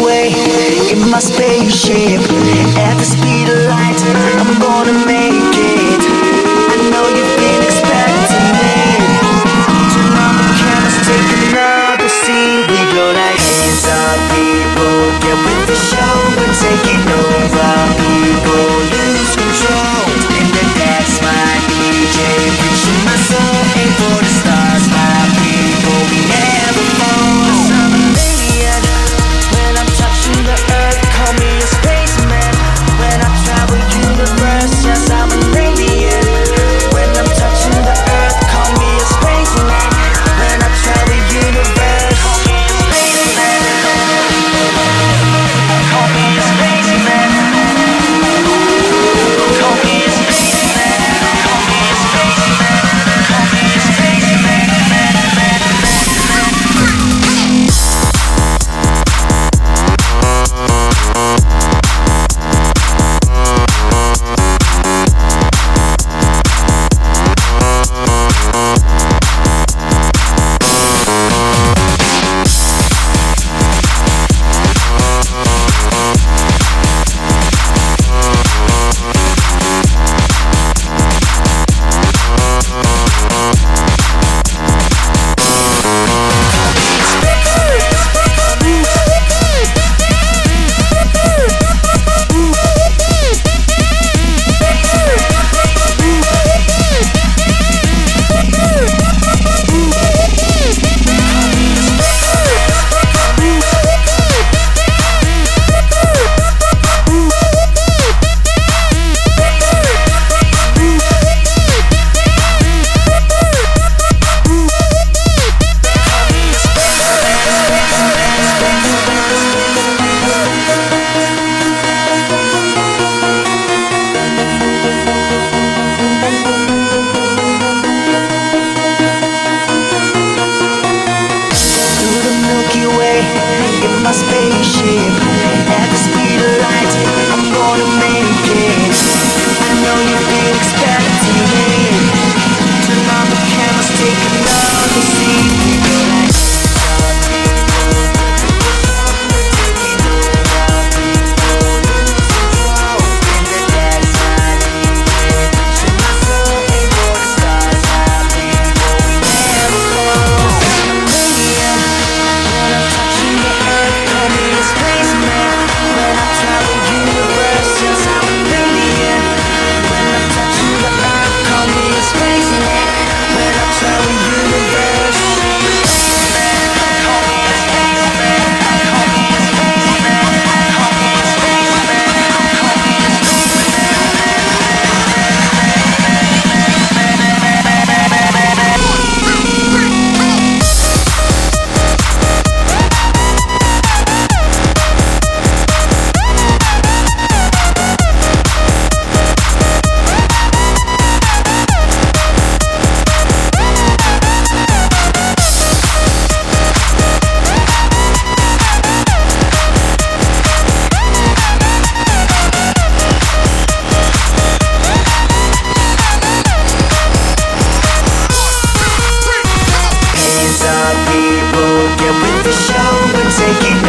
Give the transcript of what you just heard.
away in my spaceship at the speed of light. I'm gonna make it. shaking